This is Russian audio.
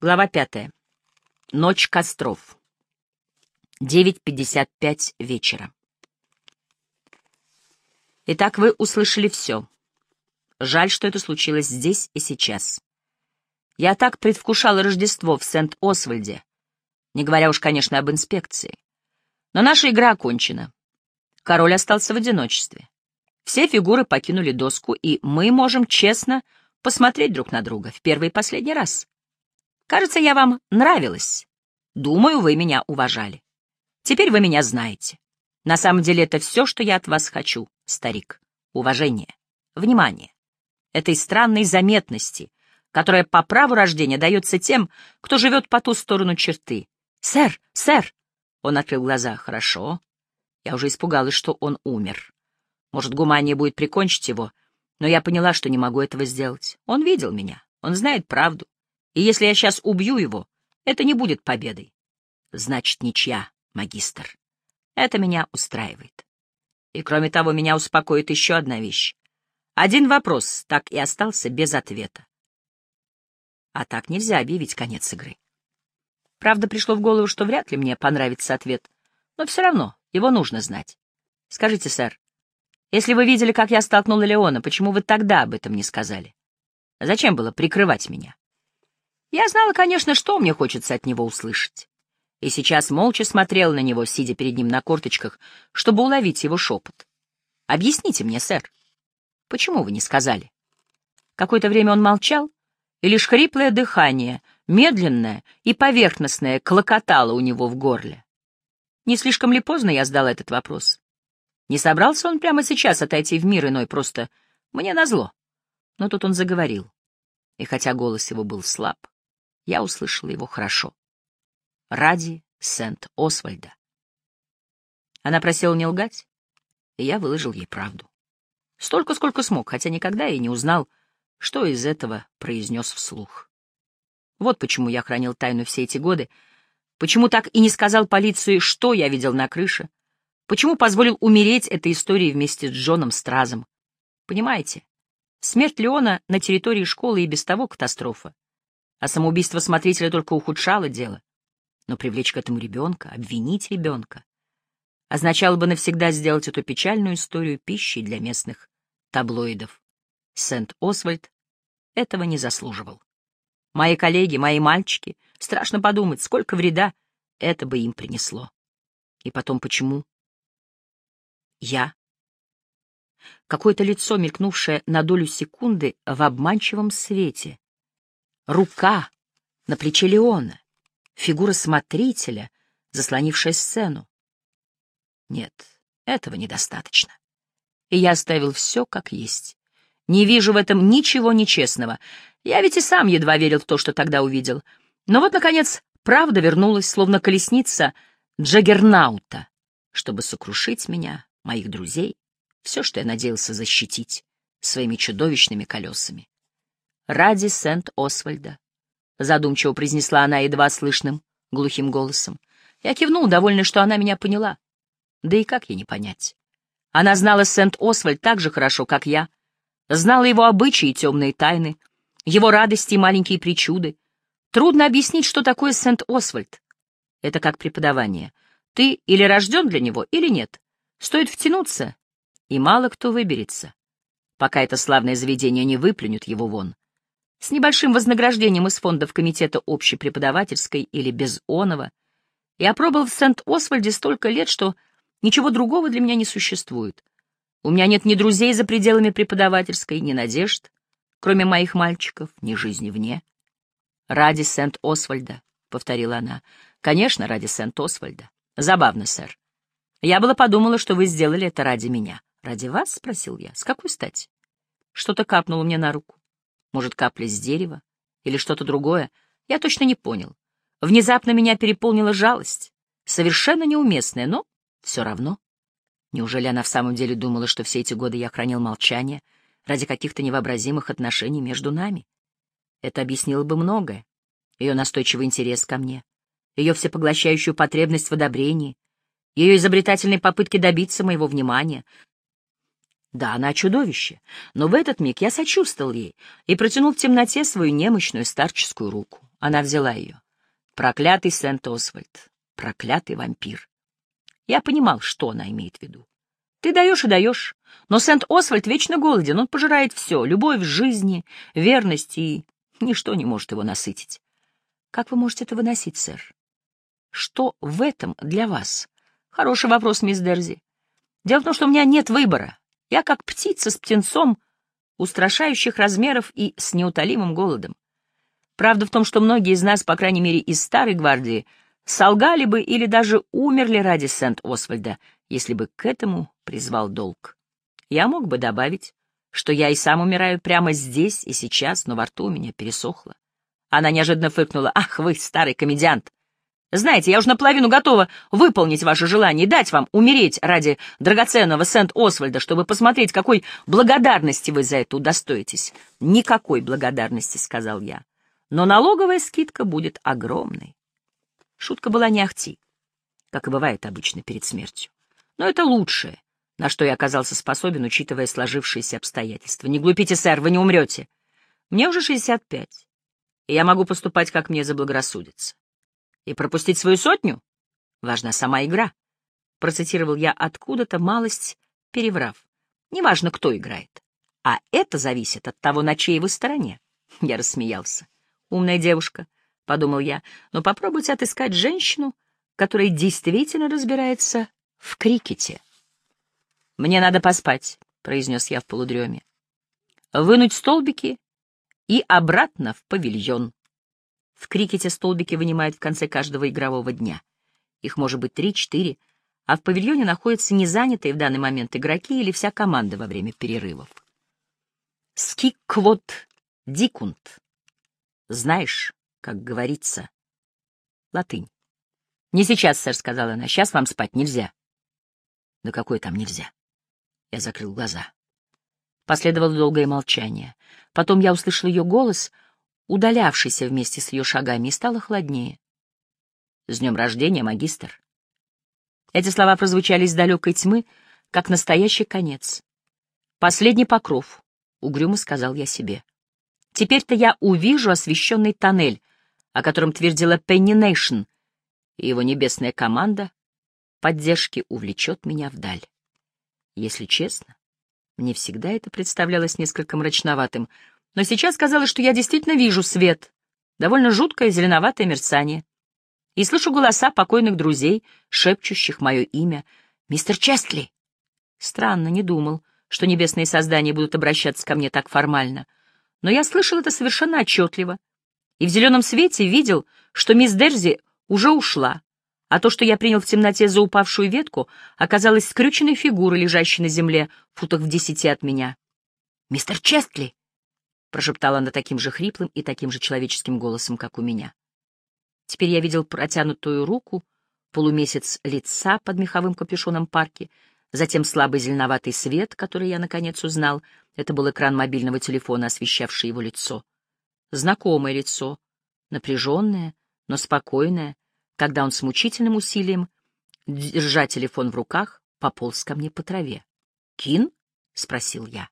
Глава пятая. Ночь костров. 9.55 вечера. Итак, вы услышали все. Жаль, что это случилось здесь и сейчас. Я так предвкушала Рождество в Сент-Освальде, не говоря уж, конечно, об инспекции. Но наша игра окончена. Король остался в одиночестве. Все фигуры покинули доску, и мы можем честно посмотреть друг на друга в первый и последний раз. Кажется, я вам нравилась. Думаю, вы меня уважали. Теперь вы меня знаете. На самом деле это все, что я от вас хочу, старик. Уважение, внимание. Этой странной заметности, которая по праву рождения дается тем, кто живет по ту сторону черты. «Сэр, сэр!» Он открыл глаза. «Хорошо». Я уже испугалась, что он умер. Может, гумания будет прикончить его, но я поняла, что не могу этого сделать. Он видел меня, он знает правду. И если я сейчас убью его, это не будет победой. Значит, ничья, магистр. Это меня устраивает. И кроме того, меня успокоит еще одна вещь. Один вопрос так и остался без ответа. А так нельзя объявить конец игры. Правда, пришло в голову, что вряд ли мне понравится ответ, но все равно его нужно знать. Скажите, сэр, если вы видели, как я столкнула Леона, почему вы тогда об этом не сказали? Зачем было прикрывать меня? Я знала, конечно, что мне хочется от него услышать. И сейчас молча смотрела на него, сидя перед ним на корточках, чтобы уловить его шепот. «Объясните мне, сэр, почему вы не сказали?» Какое-то время он молчал, и лишь хриплое дыхание, медленное и поверхностное, клокотало у него в горле. Не слишком ли поздно я задала этот вопрос? Не собрался он прямо сейчас отойти в мир иной, просто мне назло. Но тут он заговорил, и хотя голос его был слаб, я услышала его хорошо. Ради Сент-Освальда. Она просила не лгать, и я выложил ей правду. Столько, сколько смог, хотя никогда и не узнал, что из этого произнес вслух. Вот почему я хранил тайну все эти годы, почему так и не сказал полиции, что я видел на крыше, почему позволил умереть этой истории вместе с Джоном Стразом. Понимаете, смерть Леона на территории школы и без того катастрофа а самоубийство смотрителя только ухудшало дело. Но привлечь к этому ребенка, обвинить ребенка, означало бы навсегда сделать эту печальную историю пищей для местных таблоидов. Сент-Освальд этого не заслуживал. Мои коллеги, мои мальчики, страшно подумать, сколько вреда это бы им принесло. И потом, почему? Я. Какое-то лицо, мелькнувшее на долю секунды в обманчивом свете. Рука на плече Леона, фигура смотрителя, заслонившая сцену. Нет, этого недостаточно. И я оставил все как есть. Не вижу в этом ничего нечестного. Я ведь и сам едва верил в то, что тогда увидел. Но вот, наконец, правда вернулась, словно колесница Джаггернаута, чтобы сокрушить меня, моих друзей, все, что я надеялся защитить своими чудовищными колесами ради Сент-Освальда, — задумчиво произнесла она едва слышным, глухим голосом. Я кивнул, довольный, что она меня поняла. Да и как ей не понять? Она знала Сент-Освальд так же хорошо, как я, знала его обычаи и темные тайны, его радости и маленькие причуды. Трудно объяснить, что такое Сент-Освальд. Это как преподавание. Ты или рожден для него, или нет. Стоит втянуться, и мало кто выберется, пока это славное заведение не выплюнет его вон с небольшим вознаграждением из фондов комитета общепреподавательской или без оного. Я пробыл в Сент-Освальде столько лет, что ничего другого для меня не существует. У меня нет ни друзей за пределами преподавательской, ни надежд, кроме моих мальчиков, ни жизни вне. «Ради Сент-Освальда», — повторила она. «Конечно, ради Сент-Освальда. Забавно, сэр. Я было подумала, что вы сделали это ради меня». «Ради вас?» — спросил я. «С какой стати?» Что-то капнуло мне на руку. Может, капля с дерева? Или что-то другое? Я точно не понял. Внезапно меня переполнила жалость. Совершенно неуместная, но все равно. Неужели она в самом деле думала, что все эти годы я хранил молчание ради каких-то невообразимых отношений между нами? Это объяснило бы многое. Ее настойчивый интерес ко мне, ее всепоглощающую потребность в одобрении, ее изобретательные попытки добиться моего внимания, да, она чудовище, но в этот миг я сочувствовал ей и протянул в темноте свою немощную старческую руку. Она взяла ее. Проклятый Сент-Освальд. Проклятый вампир. Я понимал, что она имеет в виду. Ты даешь и даешь, но Сент-Освальд вечно голоден, он пожирает все — любовь, жизни, верность, и ничто не может его насытить. Как вы можете это выносить, сэр? Что в этом для вас? Хороший вопрос, мисс Дерзи. Дело в том, что у меня нет выбора. Я как птица с птенцом, устрашающих размеров и с неутолимым голодом. Правда в том, что многие из нас, по крайней мере из старой гвардии, солгали бы или даже умерли ради Сент-Освальда, если бы к этому призвал долг. Я мог бы добавить, что я и сам умираю прямо здесь и сейчас, но во рту у меня пересохло. Она неожиданно фыркнула. «Ах вы, старый комедиант! Знаете, я уже наполовину готова выполнить ваше желание и дать вам умереть ради драгоценного Сент-Освальда, чтобы посмотреть, какой благодарности вы за это удостоитесь. Никакой благодарности, — сказал я. Но налоговая скидка будет огромной. Шутка была не ахти, как и бывает обычно перед смертью. Но это лучшее, на что я оказался способен, учитывая сложившиеся обстоятельства. Не глупите, сэр, вы не умрете. Мне уже шестьдесят пять, и я могу поступать, как мне заблагорассудится. И пропустить свою сотню? Важна сама игра. Процитировал я откуда-то малость, переврав. Неважно, кто играет. А это зависит от того, на чьей вы стороне. Я рассмеялся. Умная девушка, — подумал я, — но попробуйте отыскать женщину, которая действительно разбирается в крикете. «Мне надо поспать», — произнес я в полудреме. «Вынуть столбики и обратно в павильон». В крикете столбики вынимают в конце каждого игрового дня. Их может быть три-четыре, а в павильоне находятся незанятые в данный момент игроки или вся команда во время перерывов. Скиквот дикунт. Знаешь, как говорится, латынь. «Не сейчас, сэр», — сказала она, — «сейчас вам спать нельзя». «Да какое там нельзя?» Я закрыл глаза. Последовало долгое молчание. Потом я услышал ее голос — удалявшийся вместе с ее шагами, и стало холоднее. «С днем рождения, магистр!» Эти слова прозвучали из далекой тьмы, как настоящий конец. «Последний покров», — угрюмо сказал я себе. «Теперь-то я увижу освещенный тоннель, о котором твердила Пенни Нейшн, и его небесная команда поддержки увлечет меня вдаль. Если честно, мне всегда это представлялось несколько мрачноватым — но сейчас казалось, что я действительно вижу свет, довольно жуткое зеленоватое мерцание, и слышу голоса покойных друзей, шепчущих мое имя. «Мистер Честли!» Странно, не думал, что небесные создания будут обращаться ко мне так формально. Но я слышал это совершенно отчетливо, и в зеленом свете видел, что мисс Дерзи уже ушла, а то, что я принял в темноте за упавшую ветку, оказалось скрюченной фигурой, лежащей на земле, футах в десяти от меня. «Мистер Честли!» — прошептала она таким же хриплым и таким же человеческим голосом, как у меня. Теперь я видел протянутую руку, полумесяц лица под меховым капюшоном парки, затем слабый зеленоватый свет, который я наконец узнал. Это был экран мобильного телефона, освещавший его лицо. Знакомое лицо, напряженное, но спокойное, когда он с мучительным усилием, держа телефон в руках, пополз ко мне по траве. «Кин?» — спросил я.